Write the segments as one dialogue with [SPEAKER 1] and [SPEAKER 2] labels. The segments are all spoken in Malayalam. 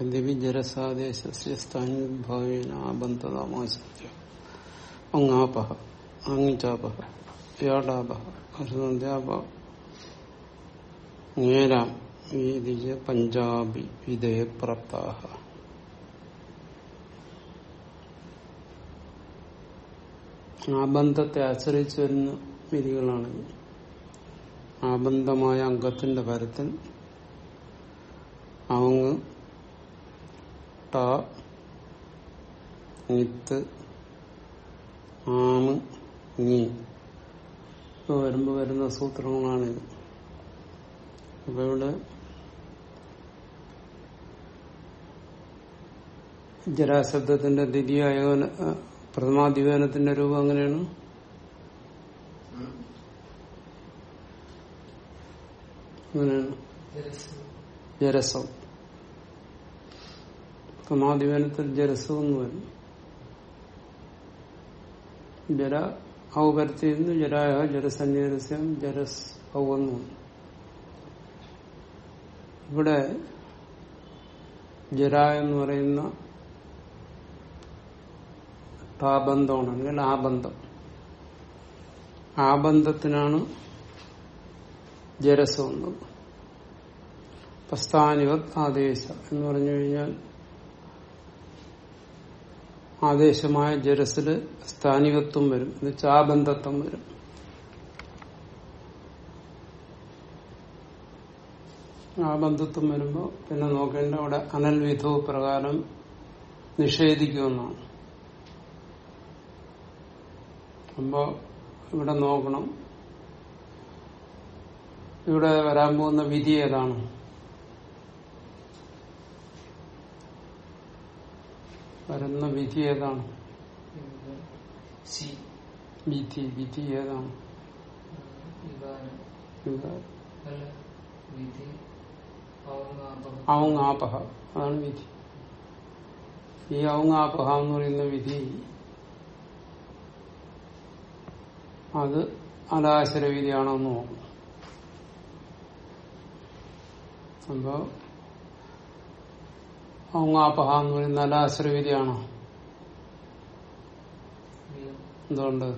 [SPEAKER 1] യദ്യപി ജരസാദേശസ്യ സ്ഥാനുദ്ഭാവേന ആബന്ധതാമാശത്യ അങ്ങാപഹ അങ്ങിച്ചാപഹ യാടാപഹ അരുണദ്യാപ ങ്ങേരാം വീതിജ പഞ്ചാബി വിധേയപ്രാപ്താഹ ആബന്ധത്തെ ആശ്രയിച്ചു വരുന്ന വിധികളാണ് ആബന്ധമായ അംഗത്തിന്റെ പരത്തിൽ അവങ് ട നിത്ത് ആമ് നീ. വരുമ്പോ വരുന്ന സൂത്രങ്ങളാണിത് അപ്പൊ ഇവിടെ ജരാശബ്ദത്തിന്റെ ദ്വിതീയ പ്രഥമാധിവേനത്തിന്റെ രൂപം അങ്ങനെയാണ് അങ്ങനെയാണ് ജരസം പ്രഥമാധിപനത്തിൽ ജരസം എന്ന് വരും ജര ഔപരത്തിൽ നിന്ന് ജരായ ജരസന്യാരസ്യം ജരസ് ഔ ഇവിടെ ജര എന്ന് പറയുന്ന താബന്ധമാണ് അല്ലെങ്കിൽ ആബന്ധം. ആബന്ധത്തിനാണ് ജരസ് വന്നത് പ്രസ്ഥാനിവത് ആദേശ എന്ന് പറഞ്ഞു കഴിഞ്ഞാൽ ആദേശമായ ജരസിൽ സ്ഥാനികത്വം വരും. എന്ന് വെച്ചാൽ വരും. ആ ബന്ധുത്വം വരുമ്പോൾ പിന്നെ നോക്കേണ്ട അവിടെ അനൽവിധോ പ്രകാരം നിഷേധിക്കുമെന്നാണ്. അപ്പോ ഇവിടെ നോക്കണം. ഇവിടെ വരാൻ പോകുന്ന വിധി ഏതാണ്? വരുന്ന വിധി ഏതാണ്? വിധി വിധി ഏതാണ്? ഔങ്ങാപഹ അതാണ് വിധി. ഈ ഔങ്ങാപഹ എന്ന് പറയുന്ന വിധി അത് അനാശര വിധിയാണോ എന്ന് നോക്കണം അപ്പോ ഔങ്ങാപഹ എന്ന് പറയുന്ന നല്ല ആശ്രയവിധിയാണോ എന്തുകൊണ്ട്?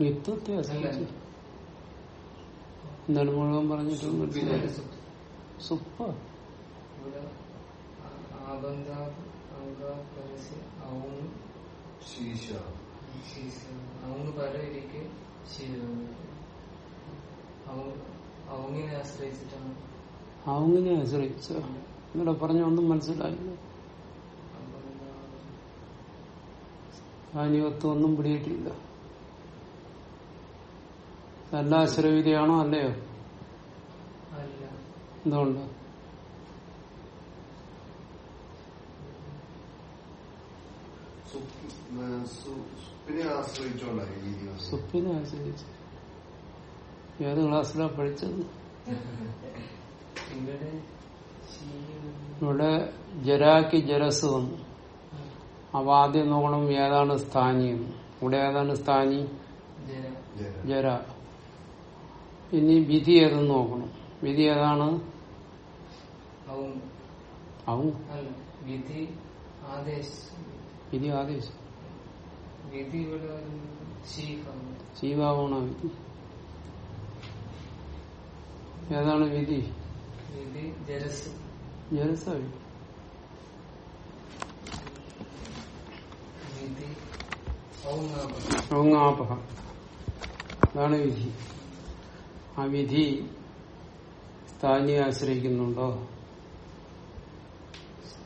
[SPEAKER 1] നിത്യത്തെ ആശ്രയിച്ചു എന്താണ് മുഴുവൻ പറഞ്ഞിട്ട് മനസ്സിലായി സുപ്പ.
[SPEAKER 2] അവന് പല ഇരിക്കും
[SPEAKER 1] അവങ്ങിനെ ആശ്രയിച്ച. ഇവിടെ പറഞ്ഞ ഒന്നും മനസ്സിലായില്ല. സ്ഥാനികത്വം ഒന്നും പിടിയിട്ടില്ല. നല്ല ആശ്രയവിധിയാണോ അല്ലയോ?
[SPEAKER 2] അല്ല.
[SPEAKER 1] എന്തുകൊണ്ട്?
[SPEAKER 3] സുപ്പിനെ ആശ്രയിച്ചോണ്ടായി സ്വപ്നെ
[SPEAKER 1] സുപ്പിനെ ആശ്രയിച്ച്. ഏത് ക്ലാസ്സിലാ പഠിച്ചത്?
[SPEAKER 2] ഇവിടെ
[SPEAKER 1] ജരാക്ക് ജരസ് വന്നു. അപ്പൊ ആദ്യം നോക്കണം ഏതാണ് സ്ഥാനിയം ഇവിടെ ഏതാണ് സ്ഥാനി?
[SPEAKER 2] ജര.
[SPEAKER 1] ഇനി വിധി ഏതെന്ന് നോക്കണം. വിധി ഏതാണ്?
[SPEAKER 2] വിധി ആദേശം.
[SPEAKER 1] വിധി ആദേശം.
[SPEAKER 2] വിധി ഇവിടെ ഒരു ശീഫാണ്
[SPEAKER 1] ശീവാവണ വിധി. ഏതാണ് വിധി?
[SPEAKER 2] ജലസ്.
[SPEAKER 1] ഔങ്ങാപഹ അതാണ് വിധി. ആ വിധി സ്ഥാനിയെ ആശ്രയിക്കുന്നുണ്ടോ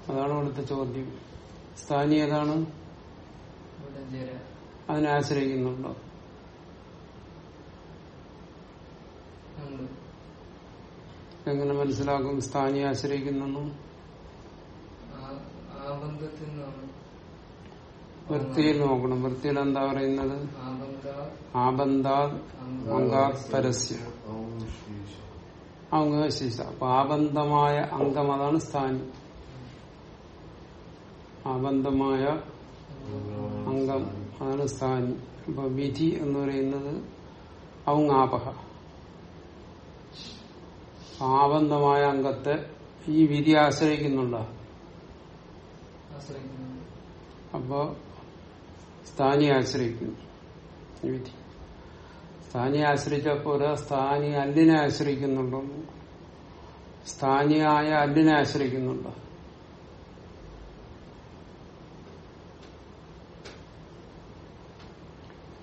[SPEAKER 1] അതാണ് ഇവിടുത്തെ ചോദ്യം. സ്ഥാനി ഏതാണ്? അതിനെ ആശ്രയിക്കുന്നുണ്ടോ
[SPEAKER 2] ഉണ്ട്
[SPEAKER 1] എങ്ങനെ മനസ്സിലാക്കും? സ്ഥാനി ആശ്രയിക്കുന്നു വൃത്തിയിൽ നോക്കണം. വൃത്തിയിൽ എന്താ പറയുന്നത്? ആബന്ധാ അംഗാർ പരസ്യ
[SPEAKER 3] ഔ ശീശ.
[SPEAKER 1] അപ്പൊ ആബന്ധമായ അംഗം അതാണ് സ്ഥാനി. ആബന്ധമായ അംഗം അതാണ് സ്ഥാനി. അപ്പൊ വിധി എന്ന് പറയുന്നത് ഔങ്ങാപഹ. ആബന്ധമായ അംഗത്തെ ഈ വിധി ആശ്രയിക്കുന്നുണ്ടോ? അപ്പോ സ്ഥാനി ആശ്രയിക്കുന്നു വിധി. സ്ഥാനി ആശ്രയിച്ചപ്പോൾ സ്ഥാനി അല്ലിനെ ആശ്രയിക്കുന്നുണ്ടോ? സ്ഥാനിയായ അല്ലിനെ ആശ്രയിക്കുന്നുണ്ടോ?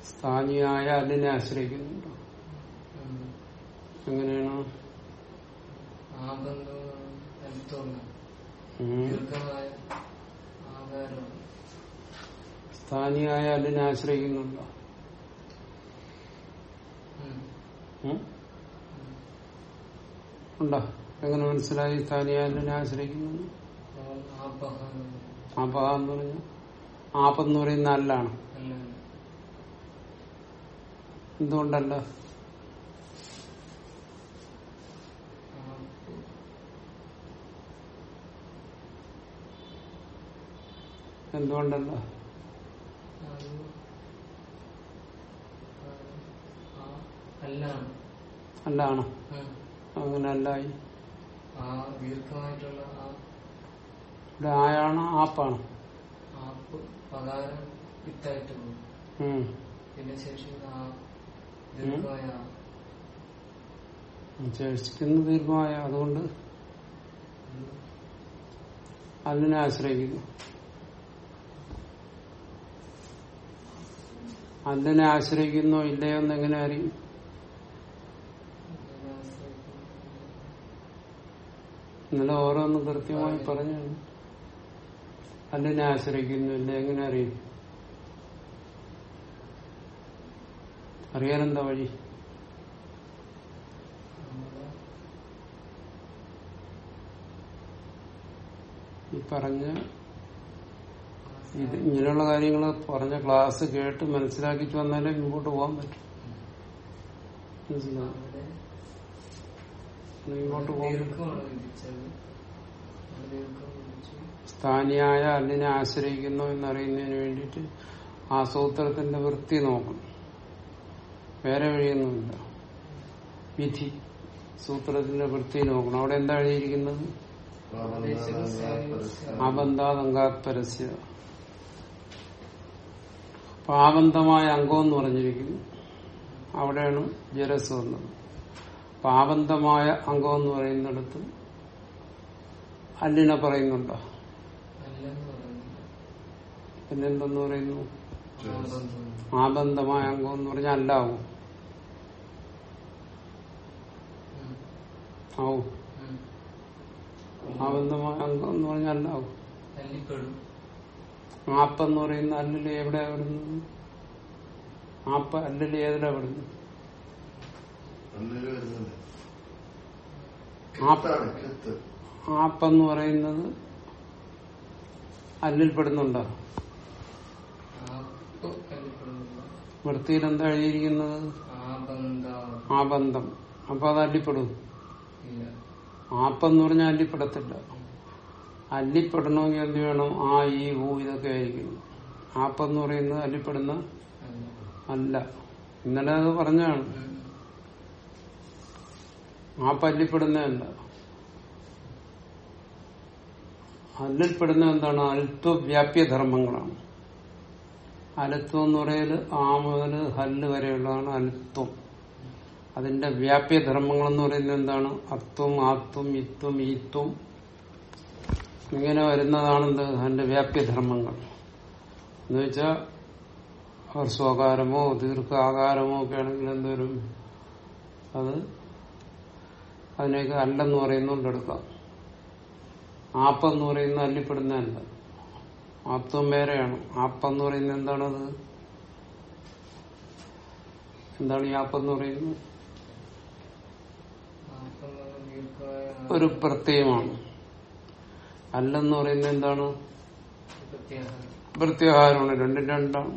[SPEAKER 1] സ്ഥാനിയായ അല്ലിനെ ആശ്രയിക്കുന്നുണ്ടോ? എങ്ങനെയാണ്?
[SPEAKER 2] ദീർഘമായ ആകാരമാണ്
[SPEAKER 1] സ്ഥാനിയായ അതിനെ ആശ്രയിക്കുന്നുണ്ടോ? ഉണ്ടോ? എങ്ങനെ മനസ്സിലായി? സ്ഥാനിയായ അതിനെ ആശ്രയിക്കുന്നു ആപഹ എന്ന് പറഞ്ഞ. ആപ്പെന്ന് പറയുന്ന അല്ലാണ്.
[SPEAKER 2] അല്ല
[SPEAKER 1] എന്തുകൊണ്ടല്ല
[SPEAKER 2] ആപ്പ്
[SPEAKER 1] എന്തുകൊണ്ടല്ല
[SPEAKER 2] അല്ലാണ്.
[SPEAKER 1] അങ്ങനെ അല്ലായി ഇവിടെ ആയാണ് ആപ്പാണ്
[SPEAKER 2] ആപ്പ് പകാരം വിത്തായിട്ട് പോകും. പിന്നെ ശേഷിക്കുന്ന.
[SPEAKER 1] ശേഷിക്കുന്ന ദീർഘമായ അതുകൊണ്ട്. അതിനെ ആശ്രയിക്കുന്നു അതിനെ ആശ്രയിക്കുന്നോ ഇല്ലയോ എന്ന് എങ്ങനെ അറിയും. ഇന്നലെ ഓരോന്നും കൃത്യമായി പറഞ്ഞു. അതിനെ ആശ്രയിക്കുന്നു ഇല്ല എങ്ങനെ അറിയും? അറിയാനെന്താ വഴി? ഈ പറഞ്ഞ ഇത് ഇങ്ങനെയുള്ള കാര്യങ്ങൾ പറഞ്ഞ ക്ലാസ് കേട്ട് മനസ്സിലാക്കി വന്നാലേ മുമ്പോട്ട് പോകാൻ പറ്റും. മനസ്സിലാവും മുമ്പോട്ട് പോകാൻ സ്ഥാനിയായ അല്ലിനെ ആശ്രയിക്കുന്നു എന്നറിയുന്നതിന് വേണ്ടിയിട്ട് ആ സൂത്രത്തിന്റെ വൃത്തി നോക്കണം വേറെ വഴിയൊന്നുമില്ല. വിധി സൂത്രത്തിന്റെ വൃത്തി നോക്കണം. അവിടെ എന്താ എഴുതിയിരിക്കുന്നത്? ആബന്ധാതങ്കാത് അപ്പൊ അംഗം എന്ന് പറഞ്ഞിരിക്കുന്നു. അവിടെയാണ് ജലസ് വന്നത്. പാവന്തമായ അംഗം എന്ന് പറയുന്നിടത്ത് അല്ലിനെ പറയുന്നുണ്ടോ? പിന്നെന്തെന്ന് പറയുന്നു?
[SPEAKER 2] ആബന്ധം
[SPEAKER 1] ആബന്ധമായ അംഗം എന്ന് പറഞ്ഞാൽ അല്ലാവും. ആവും. ആബന്ധമായ അംഗം എന്ന് പറഞ്ഞാൽ അല്ലാവും.
[SPEAKER 2] തല്ലിപ്പെടും
[SPEAKER 1] ആപ്പെന്ന് പറയുന്ന അല്ലിൽ എവിടെ വിടുന്നത് ആപ്പ അല്ലിൽ ഏതിലാ ആപ്പ്.
[SPEAKER 3] കെത്താണ്
[SPEAKER 1] ആപ്പെന്ന് പറയുന്നത് അല്ലിൽ പെടുന്നുണ്ടോ?
[SPEAKER 2] ആപ്പ്
[SPEAKER 1] വൃത്തിയിൽ എന്താ എഴുതിയിരിക്കുന്നത്?
[SPEAKER 2] ആ
[SPEAKER 1] ബന്ധം അപ്പൊ അത് അല്ലിപ്പെടും ആപ്പെന്ന് പറഞ്ഞാൽ അല്ലിപ്പെടത്തില്ല അല്ലിപ്പെടണമെങ്കിൽ എന്ത് വേണം? ആ ഈ ഊ ഇതൊക്കെ ആയിരിക്കും. ആപ്പെന്ന് പറയുന്നത് അല്ലിപ്പെടുന്ന
[SPEAKER 2] അല്ല.
[SPEAKER 1] ഇന്നലെ അത് പറഞ്ഞാണ്. ആപ്പ് അല്ലിപ്പെടുന്നതല്ല അല്ലിൽപ്പെടുന്ന എന്താണ്? അൽത്വവ്യാപ്യ ധർമ്മങ്ങളാണ് അലത്വം എന്ന് പറയൽ ആ മുതൽ ഹല്ല് വരെയുള്ളതാണ് അൽത്വം. അതിന്റെ വ്യാപ്യധർമ്മങ്ങൾ എന്ന് പറയുന്നത് എന്താണ്? അത്വം ആത്വം ഇത്വം ഈത്വം ഇങ്ങനെ വരുന്നതാണ് എന്ത് അതിന്റെ വ്യാപ്യധർമ്മങ്ങൾ. അവർ വെച്ചാൽ ദീർഘ ദീർഘാകാരമോ ഒക്കെ ആണെങ്കിൽ എന്തോരും അത് അതിനെയൊക്കെ അല്ലെന്ന് പറയുന്നുകൊണ്ട് എടുക്കാം. ആപ്പെന്ന് പറയുന്ന അല്ലിപ്പെടുന്നതല്ല. ആപ്തം വേറെയാണ്. ആപ്പെന്ന് പറയുന്നത് എന്താണത്? എന്താണ് ഈ ആപ്പെന്ന് പറയുന്നത്? ഒരു പ്രത്യയമാണ്. അല്ലെന്ന് പറയുന്നത് എന്താണ്? വൃത്യാഹാരമാണ് രണ്ടും രണ്ടാണ്.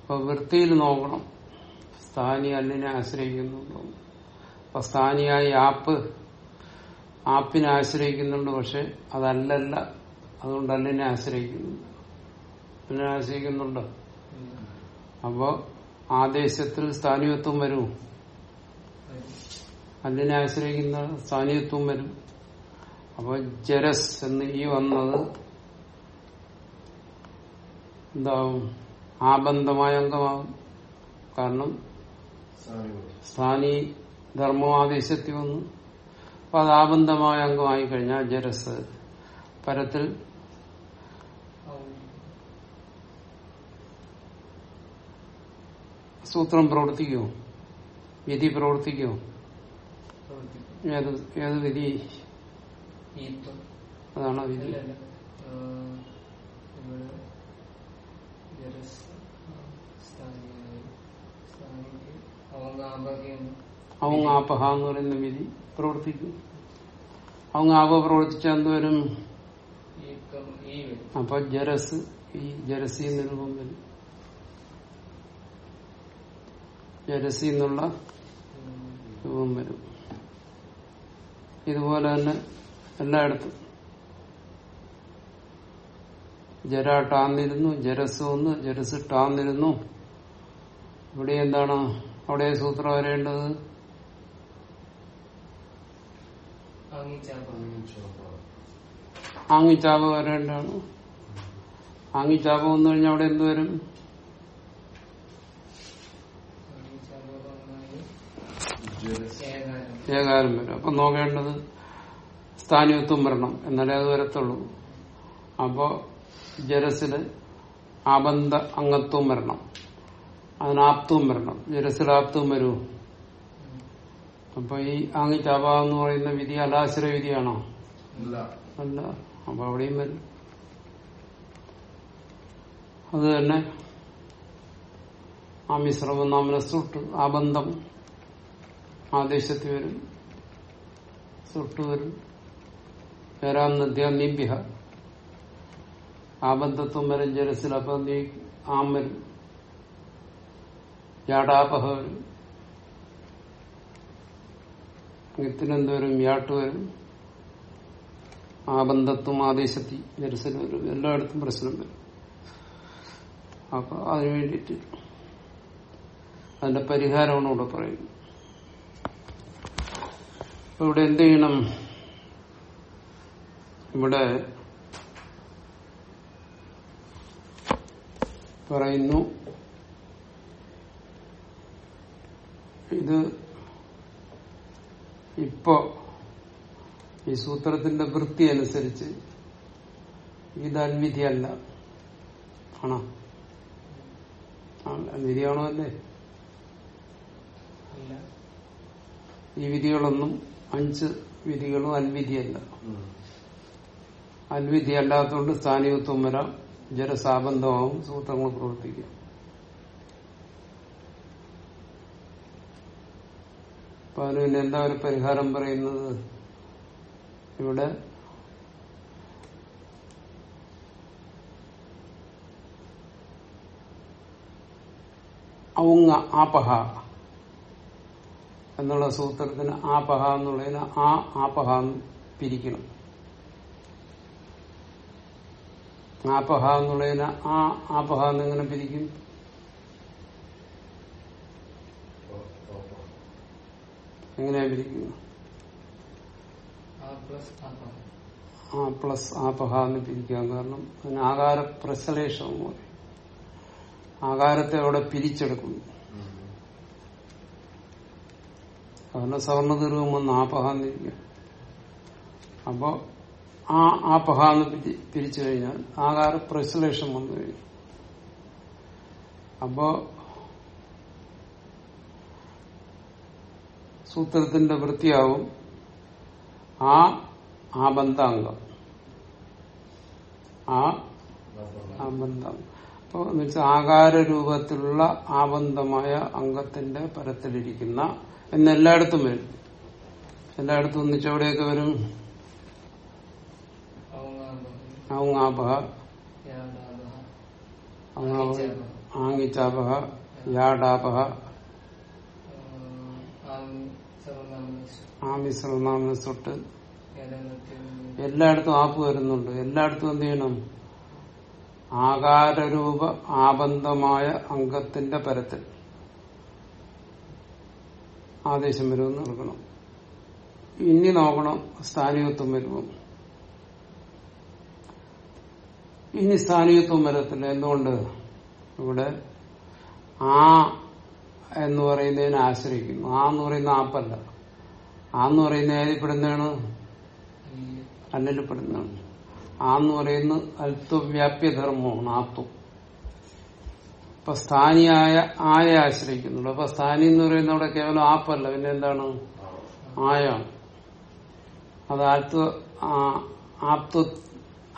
[SPEAKER 1] അപ്പൊ വൃത്തിയിൽ നോക്കണം. സ്ഥാനി അല്ലിനെ ആശ്രയിക്കുന്നുണ്ടോ? അപ്പൊ സ്ഥാനിയായി ആപ്പ് ആപ്പിനെ ആശ്രയിക്കുന്നുണ്ട് പക്ഷെ അതല്ലല്ല. അതുകൊണ്ട് അല്ലിനെ ആശ്രയിക്കുന്നുണ്ട് അല്ലിനെ ആശ്രയിക്കുന്നുണ്ട്? അപ്പോ ആദേശത്തിൽ സ്ഥാനീയത്വം വരും. അല്ലിനെ ആശ്രയിക്കുന്ന സ്ഥാനീയത്വം വരും. അപ്പൊ ജരസ് എന്ന് ഈ വന്നത് എന്താവും? ആബന്ധമായ അംഗമാവും. കാരണം
[SPEAKER 3] സ്ഥാനീ
[SPEAKER 1] സ്ഥാനി ധർമ്മമാദേശത്തിൽ വന്നു. അപ്പൊ അത് ആബന്ധമായ അംഗമായി കഴിഞ്ഞാൽ ജരസ് പരത്തിൽ സൂത്രം പ്രവർത്തിക്കുമോ വിധി പ്രവർത്തിക്കുമോ
[SPEAKER 2] പ്രവർത്തിക്കും
[SPEAKER 1] ഏത് ഏത് വിധി? അതാണ് വിധി? അവങ് ആപഹ എന്ന് പറയുന്ന വിധി പ്രവർത്തിക്കും. അവങ് ആപ പ്രവർത്തിച്ച എന്തുവരും അപ്പൊ ജരസ് ഈ ജരസി നിരൂപം രൂപം വരും. ജരസി എന്നുള്ള. രൂപം വരും. ഇതുപോലെ തന്നെ എല്ലായിടത്തും. ജര ടാന്നിരുന്നു ജരസ് ഒന്ന് ജരസ് ടാന്നിരുന്നു ഇവിടെ എന്താണ്? അവിടെ സൂത്രം വരേണ്ടത്?
[SPEAKER 2] ആങ്ങിച്ചാപ
[SPEAKER 1] വരേണ്ടാണ് ആങ്ങിച്ചാപ വന്നു കഴിഞ്ഞാൽ അവിടെ എന്ത് വരും?
[SPEAKER 2] ഏകാരം
[SPEAKER 1] വരും. അപ്പൊ നോക്കേണ്ടത് സ്ഥാനീയത്വം വരണം എന്നാലേ അത് വരത്തുള്ളൂ. അപ്പോ ജലസിൽ ആബന്ധ അംഗത്വം വരണം. അതിനാപ്തവും വരണം. ജലസിലാപ്തവും
[SPEAKER 2] വരൂ.
[SPEAKER 1] അപ്പൊ ഈ ആങ്ങിച്ചാപ എന്ന് പറയുന്ന വിധി അലാശ്ര വിധിയാണോ? അല്ല. അപ്പൊ അവിടെയും വരും. അത് തന്നെ ആ മിശ്രമം നാമന സുട്ട് ആബന്ധം ആദേശത്തിൽ വരും. സുട്ട് വരും. നദ്യ നിബ്യ ആബന്ധത്വം വരും ജലസിൽ അപ്പം ആം വരും ജാടാപഹ വരും. നിത്തിനെന്തോരും യാട്ട് വരും. ആബന്ധത്വം ആദേശത്തി ജലസിൽ വരും. എല്ലായിടത്തും പ്രശ്നം വരും. അപ്പൊ അതിനു വേണ്ടിയിട്ട് അതിന്റെ പരിഹാരമാണ് ഇവിടെ പറയുന്നത്. ഇവിടെ എന്ത് ചെയ്യണം? ഇവിടെ പറയുന്നു ഇത് ഇപ്പോ ഈ സൂത്രത്തിന്റെ വൃത്തി അനുസരിച്ച് ഇത് അൻവിധിയല്ല ആണോ? അൻവിധിയാണോ അല്ലേ? ഈ വിധികളൊന്നും അഞ്ച് വിധികളും അൻവിധിയല്ല.
[SPEAKER 3] ഉം.
[SPEAKER 1] അൻവിധി അല്ലാത്തതുകൊണ്ട് സ്ഥാനീയത്വം വരാം. ജലസാബന്ധമാവും സൂത്രങ്ങൾ പ്രവർത്തിക്കാം. അപ്പൊ അതിന് പിന്നെ എന്താ ഒരു പരിഹാരം പറയുന്നത്? ഇവിടെ ഔങ്ങ ആപഹ എന്നുള്ള സൂത്രത്തിന് ആപഹ എന്നുള്ളതിന് ആ ആപഹ പിരിക്കണം. ആപഹ എന്നുള്ളതിന് ആ ആപഹ എന്നെങ്ങനെ പിരിക്കും. എങ്ങനെയാ പിരിക്കുന്നത്
[SPEAKER 2] ആ പ്ലസ്
[SPEAKER 1] ആപഹ എന്ന് പിരിക്കാൻ കാരണം അതിന് ആകാര പ്രശ്ലേഷം പോലെ പറയും ആകാരത്തെ അവിടെ പിരിച്ചെടുക്കുന്നു
[SPEAKER 3] ഉം.
[SPEAKER 1] സവർണ ദീർഘം വന്ന് ആപഹ എന്നിരിക്കും അപ്പോ ആ ആ പഹാന്ന് പിരിച്ചു കഴിഞ്ഞാൽ ആകാര പ്രസലേഷൻ വന്നു കഴിഞ്ഞു. അപ്പോ സൂത്രത്തിന്റെ വൃത്തിയാവും ആ ആബന്ധാംഗം ആ ആബന്ധം അപ്പോ എന്ന് വെച്ചാൽ ആകാര രൂപത്തിലുള്ള ആബന്ധമായ അംഗത്തിന്റെ പരത്തിലിരിക്കുന്ന എന്ന് എല്ലായിടത്തും വരും. എല്ലായിടത്തും ഒന്നിച്ചവിടെയൊക്കെ വരും? എല്ലായിടത്തും ആപ്പ് വരുന്നുണ്ട്. എല്ലായിടത്തും എന്ത് ചെയ്യണം? ആകാരരൂപ ആബന്ധമായ അംഗത്തിന്റെ പരത്തിൽ ആദേശം വരുമെന്ന് എടുക്കണം ഇനി നോക്കണം സ്ഥാനികത്വം വരുമോ? ഇനി സ്ഥാനീയത്വം വരത്തില്ല. എന്തുകൊണ്ട്? ഇവിടെ ആ എന്ന് പറയുന്നതിനെ ആശ്രയിക്കുന്നു. ആ എന്ന് പറയുന്ന ആപ്പല്ല. ആ എന്ന് പറയുന്ന ഏതിൽപ്പെടുന്നതാണ് അല്ലലിപ്പെടുന്നതാണ് ആ എന്ന് പറയുന്നത് അല്പവ്യാപ്യധർമ്മമാണ് ആത്വം. ഇപ്പൊ സ്ഥാനിയായ ആയെ ആശ്രയിക്കുന്നുള്ളൂ. അപ്പൊ സ്ഥാനി എന്ന് പറയുന്ന അവിടെ കേവലം ആപ്പല്ല. പിന്നെ എന്താണ്? ആയാണ്. അത് ആത്വ ആപ്ത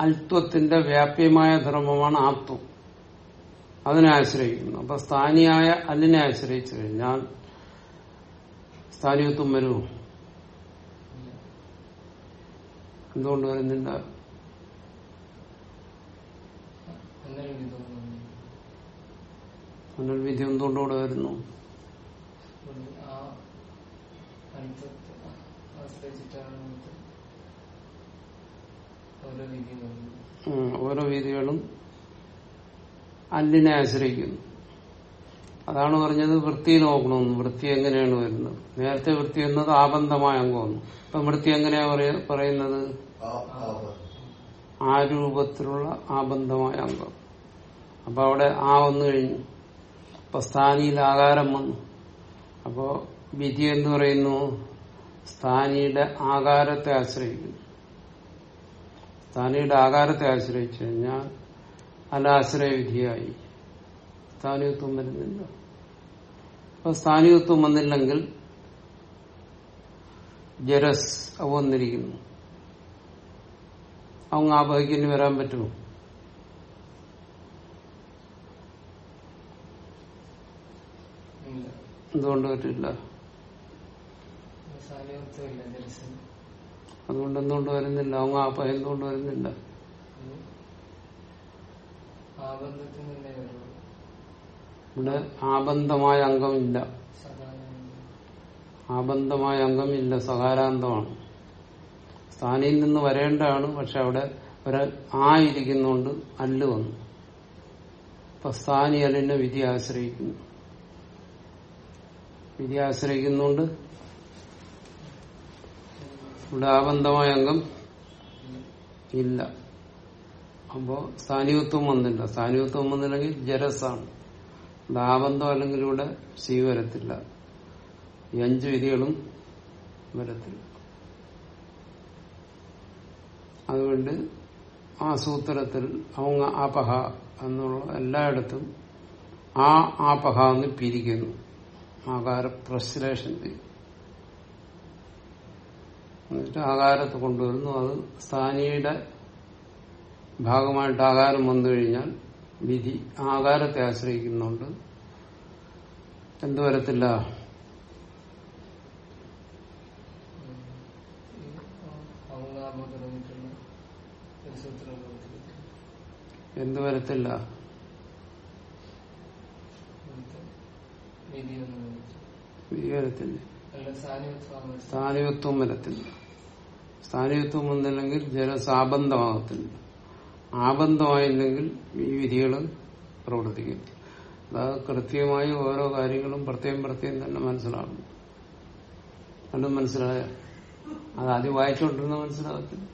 [SPEAKER 1] അൽത്വത്തിന്റെ വ്യാപ്യമായ ധർമ്മമാണ് ആത്വം. അതിനെ ആശ്രയിക്കുന്നു. അപ്പൊ സ്ഥാനിയായ അല്ലിനെ ആശ്രയിച്ചു കഴിഞ്ഞാൽ സ്ഥാനീയത്വം വരുമോ എന്തുകൊണ്ട് വരുന്നില്ല? പുനർവിധി എന്തുകൊണ്ടുകൂടെ വരുന്നു?
[SPEAKER 2] ഓരോ
[SPEAKER 1] വീതികളും അല്ലിനെ ആശ്രയിക്കുന്നു. അതാണ് പറഞ്ഞത് വൃത്തി നോക്കണമെന്ന് വൃത്തി എങ്ങനെയാണ് വരുന്നത്? നേരത്തെ വൃത്തി എന്നത് ആബന്ധമായ അംഗമാണ്. ഇപ്പൊ വൃത്തി എങ്ങനെയാ പറയ- പറയുന്നത്?
[SPEAKER 3] ആ
[SPEAKER 1] രൂപത്തിലുള്ള ആബന്ധമായ അംഗം. അപ്പൊ അവിടെ ആ വന്നു കഴിഞ്ഞു. അപ്പൊ സ്ഥാനിയിൽ ആകാരം വന്നു. അപ്പോ വിധി എന്ന് പറയുന്നു സ്ഥാനിയുടെ ആകാരത്തെ ആശ്രയിക്കുന്നു. സ്ഥാനിയുടെ ആകാരത്തെ ആശ്രയിച്ചു കഴിഞ്ഞാൽ അനാശ്രയവിധിയായി സ്ഥാനികത്വം വരുന്നില്ല. അപ്പൊ സ്ഥാനികത്വം വന്നില്ലെങ്കിൽ ജരസ് അവ വന്നിരിക്കുന്നു. അവങ്ങ ആ ബൈക്കിന് വരാൻ പറ്റുമോ? എന്തുകൊണ്ട് പറ്റില്ല? അതുകൊണ്ട് എന്തുകൊണ്ട് വരുന്നില്ല? അവങ്ങ ആ പ എന്തുകൊണ്ട് വരുന്നില്ല? ഇവിടെ ആബന്ധമായ അംഗമില്ല. ആബന്ധമായ അംഗമില്ല. സകാരാന്തമാണ്. സ്ഥാനിയിൽ നിന്ന് വരേണ്ടതാണ്. പക്ഷെ അവിടെ ഒരു ആ ഇരിക്കുന്നോണ്ട് അല്ല് വന്നു. അപ്പൊ സ്ഥാനി അല്ലിനെ വിധി ആശ്രയിക്കുന്നു. വിധി ആശ്രയിക്കുന്നോണ്ട് ഇവിടെ ആബന്ധമായ അംഗം ഇല്ല. അപ്പോ സ്ഥാനീയത്വം വന്നില്ല. സ്ഥാനീയത്വം വന്നില്ലെങ്കിൽ ജരസാണ് ഇവിടെ ആബന്ധം അല്ലെങ്കിൽ ഇവിടെ സി വരത്തില്ല. ഈ അഞ്ചു വിധികളും വരത്തില്ല. അതുകൊണ്ട് ആ സൂത്രത്തിൽ അവങ്ങ ആപഹ എന്നുള്ള എല്ലായിടത്തും ആ ആപഹ എന്ന് പിരിക്കുന്നു. ആകാര പ്രശ്ലേഷൻ ചെയ്യും. എന്നിട്ട് ആകാരത്ത് കൊണ്ടുവരുന്നു. അത് സ്ഥാനിയുടെ ഭാഗമായിട്ട് ആകാരം വന്നു കഴിഞ്ഞാൽ വിധി ആകാരത്തെ ആശ്രയിക്കുന്നുണ്ട്. എന്തു വരത്തില്ല? എന്തു വരത്തില്ല? വിധി വരത്തില്ല. സ്ഥാനികത്വം വരത്തില്ല. സ്ഥാനികത്വം വന്നില്ലെങ്കിൽ ജലസാബന്ധമാകത്തില്ല. ആബന്ധമായില്ലെങ്കിൽ ഈ വിധികൾ പ്രവർത്തിക്കും അതായത് കൃത്യമായി ഓരോ കാര്യങ്ങളും പ്രത്യേകം പ്രത്യേകം തന്നെ മനസ്സിലാകും. അത് മനസ്സിലായ അത് ആദ്യം വായിച്ചുകൊണ്ടിരുന്ന മനസ്സിലാകത്തില്ല.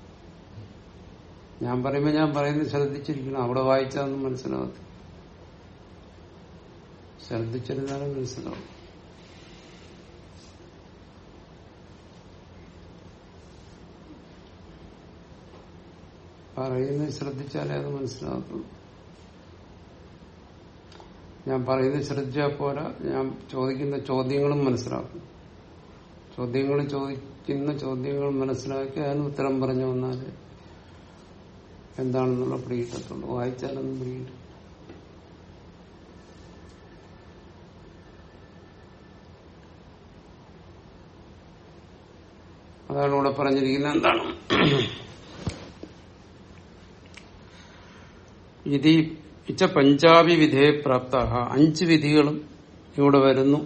[SPEAKER 1] ഞാൻ പറയുമ്പോ ഞാൻ പറയുന്നത് ശ്രദ്ധിച്ചിരിക്കണം. അവിടെ വായിച്ചാന്ന് മനസ്സിലാകത്തില്ല. ശ്രദ്ധിച്ചിരുന്നാലും മനസ്സിലാവും. പറയുന്നത് ശ്രദ്ധിച്ചാലേ അത് മനസ്സിലാകത്തുള്ളൂ. ഞാൻ പറയുന്നത് ശ്രദ്ധിച്ചാൽ പോരാ. ഞാൻ ചോദിക്കുന്ന ചോദ്യങ്ങളും മനസ്സിലാക്കും. ചോദ്യങ്ങൾ ചോദിക്കുന്ന ചോദ്യങ്ങൾ മനസ്സിലാക്കി അതിന് ഉത്തരം പറഞ്ഞു വന്നാൽ എന്താണെന്നുള്ള പിടികിട്ടത്തുള്ളൂ വായിച്ചാലൊന്നും പിടികിട്ടും അതാണ് ഇവിടെ പറഞ്ഞിരിക്കുന്നത്. എന്താണ്? ഇതി ഇച്ച പഞ്ചാബി വിധേയ പ്രാപ്ത അഞ്ച് വിധികളും ഇവിടെ വരുന്നു.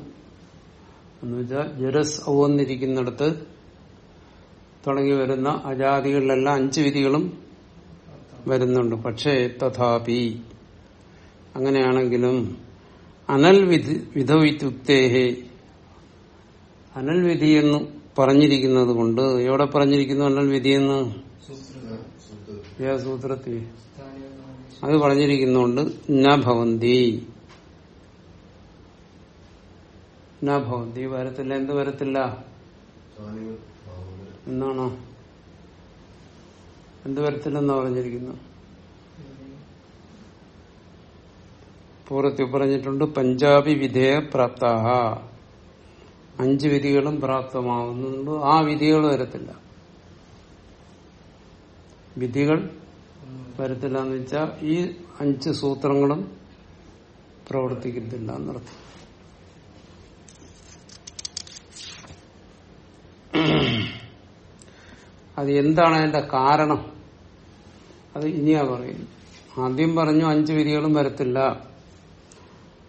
[SPEAKER 1] എന്ന് വെച്ചാൽ ജരസ് ഔന്നിരിക്കുന്നിടത്ത് തുടങ്ങി വരുന്ന അജാതികളിലെല്ലാം അഞ്ച് വിധികളും വരുന്നുണ്ട്. പക്ഷേ തഥാപി അങ്ങനെയാണെങ്കിലും അനൽ വിധി വിധവിത്യുക്തേഹേ. അനൽ വിധി എന്ന് പറഞ്ഞിരിക്കുന്നത് കൊണ്ട് എവിടെ പറഞ്ഞിരിക്കുന്നു അനൽ വിധി എന്ന്?
[SPEAKER 3] സൂത്രത്തിൽ.
[SPEAKER 1] ഏ സൂത്രത്തിൽ?
[SPEAKER 2] സ്ഥാനീയ
[SPEAKER 1] അത് പറഞ്ഞിരിക്കുന്നോണ്ട് നഭവന്തി ഭവന്തി. ന ഭവന്തി വരത്തില്ല. എന്ത് വരത്തില്ല? എന്നാണോ? എന്ത് വരത്തില്ലെന്നാ പറഞ്ഞിരിക്കുന്നു പൂർത്തി പറഞ്ഞിട്ടുണ്ട് പഞ്ചാബി വിധേയ പ്രാപ്ത അഞ്ച് വിധികളും പ്രാപ്തമാവുന്നുണ്ട്. ആ വിധികൾ വരത്തില്ല. വിധികൾ വരത്തില്ല എന്ന് വെച്ചാൽ ഈ അഞ്ച് സൂത്രങ്ങളും പ്രവർത്തിക്കത്തില്ല എന്നർത്ഥം. അത് എന്താണ് അതിന്റെ കാരണം? അത് ഇനിയാ പറയും. ആദ്യം പറഞ്ഞു അഞ്ച് വിരികളും വരത്തില്ല.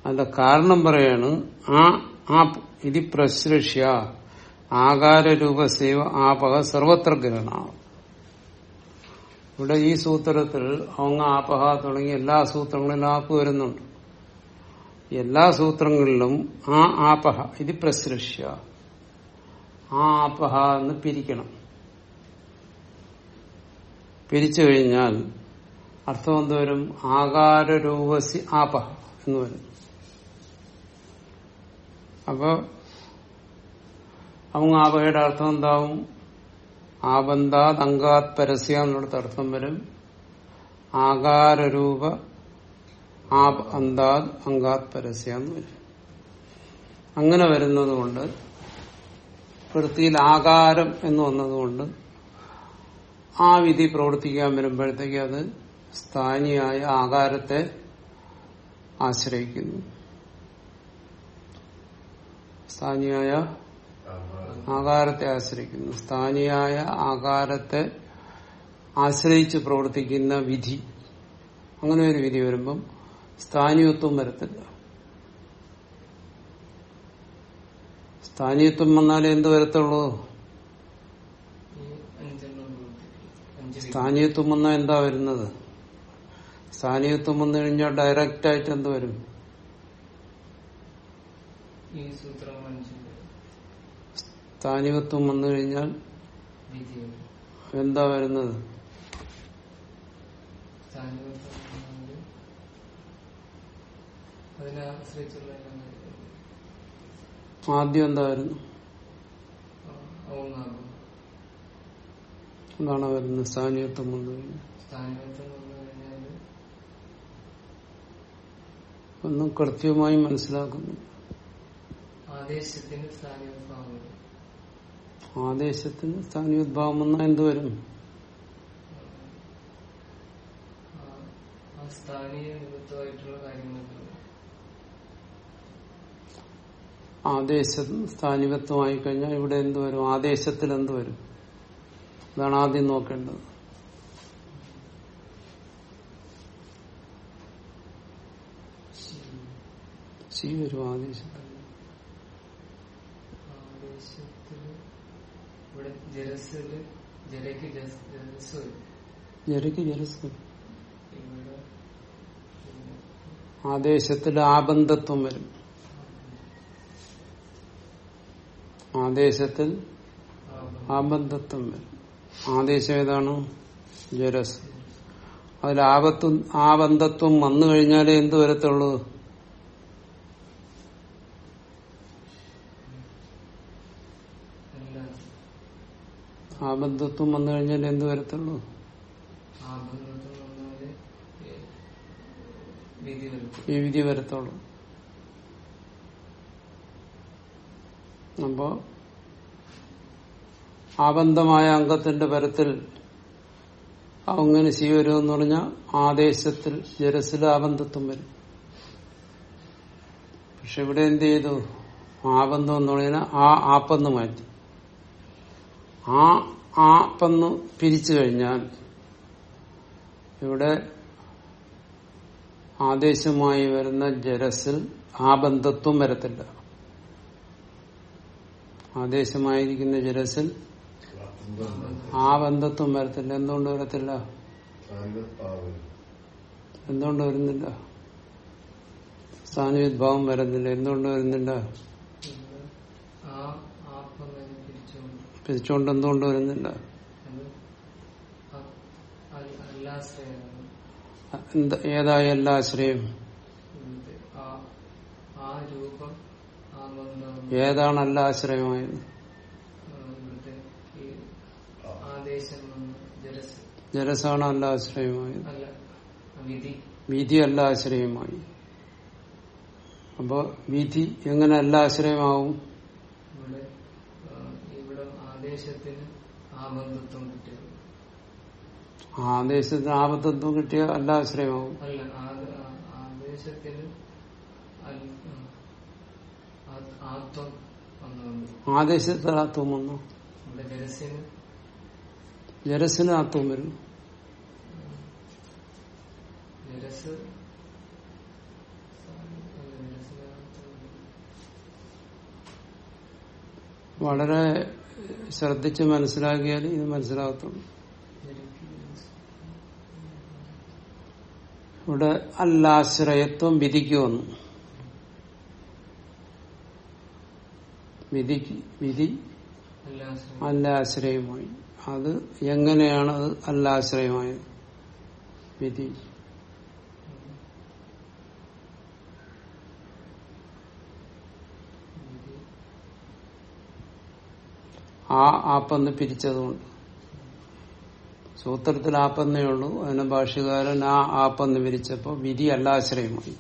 [SPEAKER 1] അതിന്റെ കാരണം പറയാണ് ആ ആ ഇതി പ്രശ്രഷ്യ ആകാരരൂപസേവ ആപക സർവത്ര ഗ്രഹണ ഇവിടെ ഈ സൂത്രത്തിൽ അവങ്ങ ആപഹ തുടങ്ങി എല്ലാ സൂത്രങ്ങളിലും ആപ്പ് വരുന്നുണ്ട്. എല്ലാ സൂത്രങ്ങളിലും ആ ആപഹ ഇത് പ്രസൃഷ്യ. ആ ആപഹ എന്ന് പിരിക്കണം. പിരിച്ചു കഴിഞ്ഞാൽ അർത്ഥം എന്തോരും ആകാരൂപസി ആപഹ എന്ന് വരും. അപ്പോ അവങ്ങ ആപഹയുടെ അർത്ഥം എന്താവും? ആബന്ധാത് അങ്കാത് പരസ്യ എന്നിടത്ത് അർത്ഥം വരും. ആകാരൂപ ആപ് അന്താത് അങ്കാത് പരസ്യ എന്ന് വരും. അങ്ങനെ വരുന്നതുകൊണ്ട് വൃത്തിയിൽ ആകാരം എന്ന് വന്നതുകൊണ്ട് ആ വിധി പ്രവർത്തിക്കാൻ വരുമ്പോഴത്തേക്ക് അത് സ്ഥാനിയായ ആകാരത്തെ ആശ്രയിക്കുന്നു. സ്ഥാനിയായ ആകാരത്തെ ആശ്രയിക്കുന്നു. സ്ഥാനിയായ ആകാരത്തെ ആശ്രയിച്ച് പ്രവർത്തിക്കുന്ന വിധി. അങ്ങനെ ഒരു വിധി വരുമ്പം സ്ഥാനീയത്വം വരത്തില്ല. സ്ഥാനീയത്വം വന്നാലേ എന്ത് വരത്തുള്ളൂ? സ്ഥാനീയത്വം വന്നാൽ എന്താ വരുന്നത്? സ്ഥാനീയത്വം വന്നു കഴിഞ്ഞാൽ ഡയറക്റ്റ് ആയിട്ട് എന്ത് വരും?
[SPEAKER 2] ഈ സൂത്രം അഞ്ച്
[SPEAKER 1] സ്ഥാനീയത്വം വന്നു കഴിഞ്ഞാൽ എന്താ വരുന്നത്?
[SPEAKER 2] സ്ഥാനികത്വം.
[SPEAKER 1] ആദ്യം എന്താ വരുന്നു എന്താണ് വരുന്നത് സ്ഥാനീയത്വം വന്നു കഴിഞ്ഞാൽ.
[SPEAKER 2] സ്ഥാനികത്വം
[SPEAKER 1] ഒന്നും കൃത്യമായി മനസ്സിലാക്കുന്നു
[SPEAKER 2] ആദേശത്തിന് സ്ഥാനികത്വമാകും
[SPEAKER 1] ആദേശത്തിന് സ്ഥാനീയോദ്ഭാവം വന്നാൽ എന്ത് വരും? ആദേശം സ്ഥാനികത്വമായി കഴിഞ്ഞാൽ ഇവിടെ എന്ത് വരും? ആദേശത്തിൽ എന്ത് വരും? അതാണ് ആദ്യം നോക്കേണ്ടത്. സി വരും ആദേശത്തിൽ
[SPEAKER 2] ഇവിടെ ജലസിൽ ജലക്ക് ജലസ്.
[SPEAKER 1] ആദേശത്തിൽ ആബന്ധത്വം വരും. ആദേശത്തിൽ
[SPEAKER 2] ആബന്ധം.
[SPEAKER 1] ആബന്ധത്വം വരും. ആദേശം ഏതാണ്? ജലസ്. അതിൽ ആപത്തും ആബന്ധത്വം വന്നു കഴിഞ്ഞാലേ എന്ത് വരത്തുള്ളൂ
[SPEAKER 2] എല്ലാം
[SPEAKER 1] ആബന്ധത്വം വന്നു കഴിഞ്ഞാൽ എന്ത് വരത്തുള്ളൂ? ഈ വിധി വരത്തുള്ളൂ അപ്പോ ആബന്ധമായ അംഗത്തിന്റെ പരത്തിൽ അങ്ങനെ സ്വീകരുമെന്ന് പറഞ്ഞാൽ ആദേശത്തിൽ ജരസിൽ ആബന്ധത്വം വരും. പക്ഷെ ഇവിടെ എന്ത് ചെയ്തു? ആബന്ധം എന്ന് പറഞ്ഞാൽ ആ ആപ്പെന്ന് മാറ്റി. ആ ആപ്പെന്ന് പിരിച്ചു കഴിഞ്ഞാൽ ഇവിടെ ആദേശമായി വരുന്ന ജലസിൽ ആബന്ധത്വം വരത്തില്ല. ആദേശമായിരിക്കുന്ന ജലസിൽ ആ ബന്ധത്വം വരത്തില്ല. എന്തുകൊണ്ട് വരത്തില്ല? എന്തുകൊണ്ട് വരുന്നില്ല? സ്ഥാനവിദ്ഭാവം വരുന്നില്ല. എന്തുകൊണ്ട് വരുന്നില്ല
[SPEAKER 2] ഇവിടെ ആ ആ
[SPEAKER 1] പിരിച്ചുകൊണ്ട് എന്തുകൊണ്ട് വരുന്നില്ല ഏതായ എല്ലാ ആശ്രയം? ഏതാണ് എല്ലാ ആശ്രയമായത്? ജലസാണ് എല്ലാ ആശ്രയമായത്.
[SPEAKER 2] അല്ല വിധി
[SPEAKER 1] എല്ലാ ആശ്രയമായി. അപ്പോ വിധി എങ്ങനെ എല്ലാ ആശ്രയമാവും?
[SPEAKER 2] ആദേശത്തിന് ആബന്ധത്വം ബന്ധത്വം കിട്ടിയത്
[SPEAKER 1] ആദേശത്തിന് ആപത്തത്വം കിട്ടിയ അല്ല ആശ്രയമാവും.
[SPEAKER 2] അല്ല ആദേശത്തിന് ആത്വം
[SPEAKER 1] ആദേശത്തിന് ആത്വം വന്നു.
[SPEAKER 2] ജലസിന്
[SPEAKER 1] ആത്വം വരും
[SPEAKER 2] ജലസ്
[SPEAKER 1] വളരെ ശ്രദ്ധിച്ച് മനസ്സിലാക്കിയാൽ ഇത് മനസ്സിലാകത്തുള്ളൂ. ഇവിടെ അല്ലാശ്രയത്വം വിധിക്ക് വന്നു വിധിക്ക് വിധി അല്ലാശ്രയമായി. അത് എങ്ങനെയാണ് അത് അല്ലാശ്രയമായത്? വിധി. ആ ആപ്പെന്ന് പിരിച്ചതുകൊണ്ട്. സൂത്രത്തിൽ ആപ്പെന്നേ ഉള്ളൂ. അതിന് ഭാഷകാരൻ ആ ആപ്പെന്ന് വിരിച്ചപ്പോ വിധി അല്ലാശ്രയമായി.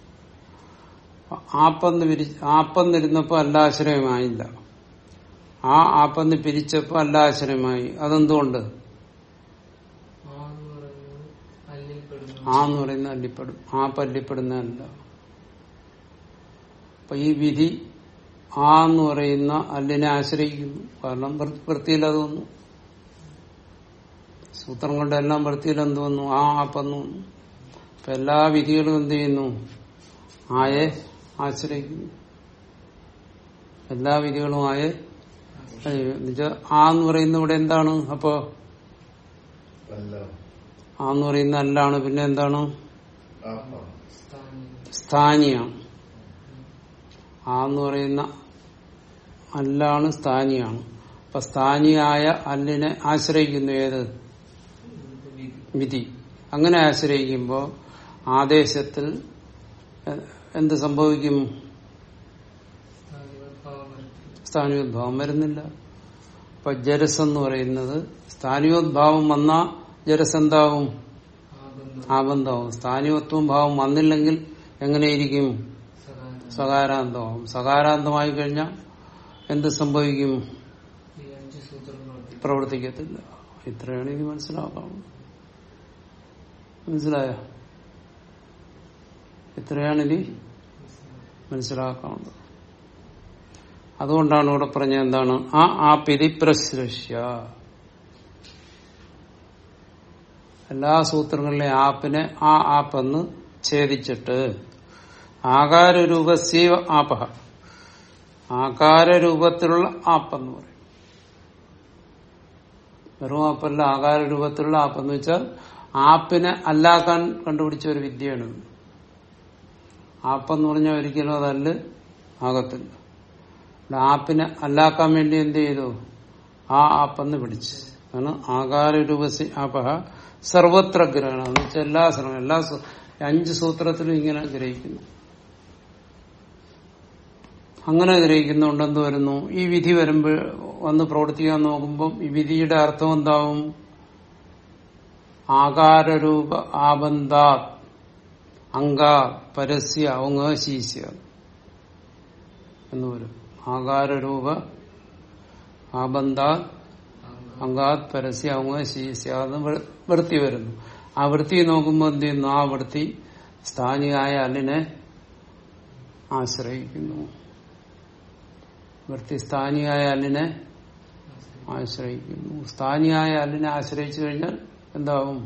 [SPEAKER 1] ആപ്പെന്ന് വിരി ആപ്പെന്നിരുന്നപ്പോ അല്ലാശ്രയമായില്ല. ആ ആപ്പെന്ന് പിരിച്ചപ്പോ അല്ലാശ്രയമായി. അതെന്തുകൊണ്ട്?
[SPEAKER 2] ആ എന്ന്
[SPEAKER 1] പറയുന്ന അല്ലിപ്പെടും ആ പല്ലിപ്പെടുന്നതല്ല അപ്പൊ ഈ വിധി ആ എന്ന് പറയുന്ന അല്ലിനെ ആശ്രയിക്കുന്നു. കാരണം വൃത്തിയിൽ അത് വന്നു സൂത്രം കൊണ്ടെല്ലാം വൃത്തിയിൽ എന്ത് വന്നു ആ ആപ്പന്നു വന്നു അപ്പൊ എല്ലാ വിധികളും എന്ത് ചെയ്യുന്നു ആയെ ആശ്രയിക്കുന്നു. എല്ലാ വിധികളും ആയെ ആ എന്ന് പറയുന്ന ഇവിടെ എന്താണ്? അപ്പോ ആ എന്ന് പറയുന്ന അല്ലാണ്. പിന്നെ എന്താണ്? സ്ഥാനിയാണ് ആ എന്ന് പറയുന്ന അല്ലാണ് സ്ഥാനിയാണ്. അപ്പൊ സ്ഥാനിയായ അല്ലിനെ ആശ്രയിക്കുന്നു ഏത്?
[SPEAKER 2] വിധി.
[SPEAKER 1] അങ്ങനെ ആശ്രയിക്കുമ്പോൾ ആദേശത്തിൽ എന്ത് സംഭവിക്കും? സ്ഥാനീയോദ്ഭാവം വരുന്നില്ല. അപ്പൊ ജരസ് എന്ന് പറയുന്നത് സ്ഥാനിയോദ്ഭാവം വന്ന ജരസ് എന്താവും ആബന്ധമാവും സ്ഥാനികത്വം ഭാവം വന്നില്ലെങ്കിൽ എങ്ങനെയിരിക്കും? സകാരാന്തമാവും സകാരാന്തമായി കഴിഞ്ഞാൽ എന്ത് സംഭവിക്കും? പ്രവർത്തിക്കത്തില്ല. ഇത്രയാണ് ഇനി മനസ്സിലാക്കാം മനസ്സിലായോ? ഇത്രയാണ് ഇനി മനസ്സിലാക്കാവുന്നത് അതുകൊണ്ടാണ് ഇവിടെ പറഞ്ഞ എന്താണ്? ആ ആ പിരിപ്രശ്രഷ്യ എല്ലാ സൂത്രങ്ങളിലെ ആപ്പിനെ ആ ആപ്പെന്ന് ഛേദിച്ചിട്ട്. ആകാരരൂപസീവ ആപഹ. ആകാരരൂപത്തിലുള്ള ആപ്പെന്ന് പറയും. വെറും ആപ്പല്ല ആകാരരൂപത്തിലുള്ള ആപ്പെന്ന് വെച്ചാൽ ആപ്പിനെ അല്ലാക്കാൻ കണ്ടുപിടിച്ച ഒരു വിദ്യയാണ്. ആപ്പെന്ന് പറഞ്ഞാൽ ഒരിക്കലും അതല്ല ആകത്തില്ല. ആപ്പിനെ അല്ലാക്കാൻ വേണ്ടി എന്ത് ചെയ്തു? ആ ആപ്പെന്ന് പിടിച്ച്. കാരണം ആകാരരൂപസി ആപ്പ സർവത്ര ഗ്രഹണം എന്ന് വെച്ചാൽ എല്ലാ ശ്രമം എല്ലാ അഞ്ച് സൂത്രത്തിലും ഇങ്ങനെ ഗ്രഹിക്കുന്നു. അങ്ങനെ ഗ്രഹിക്കുന്നുണ്ട് എന്ത് വരുന്നു. ഈ വിധി വരുമ്പോൾ വന്ന് പ്രവർത്തിക്കാൻ നോക്കുമ്പോൾ ഈ വിധിയുടെ അർത്ഥം എന്താവും? ആകാരരൂപ ആബന്ധാ അങ്ക പരസ്യ ഔങ്ങ ശീസ്യ എന്ന് വരും. ആകാരരൂപ ആബന്ധാ അങ്കാത് പരസ്യ ഔങ്ങ ശീസ്യ വൃത്തി വരുന്നു. ആ വൃത്തി നോക്കുമ്പോൾ എന്ത് ചെയ്യുന്നു? ആ വൃത്തി സ്ഥാനികായ അല്ലിനെ ആശ്രയിക്കുന്നു. വൃത്തി സ്ഥാനിയായ അല്ലിനെ ആശ്രയിക്കുന്നു. സ്ഥാനിയായ അല്ലിനെ ആശ്രയിച്ചു കഴിഞ്ഞാൽ എന്താവും?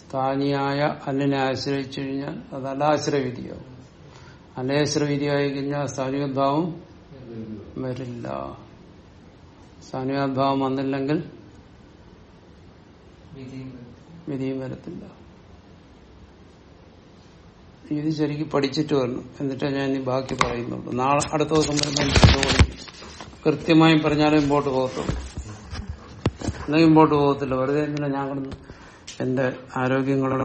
[SPEAKER 1] സ്ഥാനിയായ അല്ലിനെ ആശ്രയിച്ചു കഴിഞ്ഞാൽ അത് അലാശ്രവിധിയാവും. അലേശ്രവിധിയായി കഴിഞ്ഞാൽ സ്ഥാനികോദ്ഭാവം വരില്ല. സ്ഥാനികോദ്ഭാവം വന്നില്ലെങ്കിൽ
[SPEAKER 2] വിധിയും വരത്തില്ല.
[SPEAKER 1] ഇത് ശരിക്കും പഠിച്ചിട്ട് വരണം എന്നിട്ട് ഞാൻ ഇനി ബാക്കി പറയുന്നുള്ളൂ. നാളെ അടുത്ത ദിവസം വരുമ്പോൾ കൃത്യമായും പറഞ്ഞാലും ഇമ്പോട്ട് പോകത്തുള്ളൂ. എന്നാൽ ഇമ്പോട്ട് പോകത്തില്ല. വെറുതെ എന്തിനാ ഞാൻ കിടന്ന് എന്റെ ആരോഗ്യങ്ങളുടെ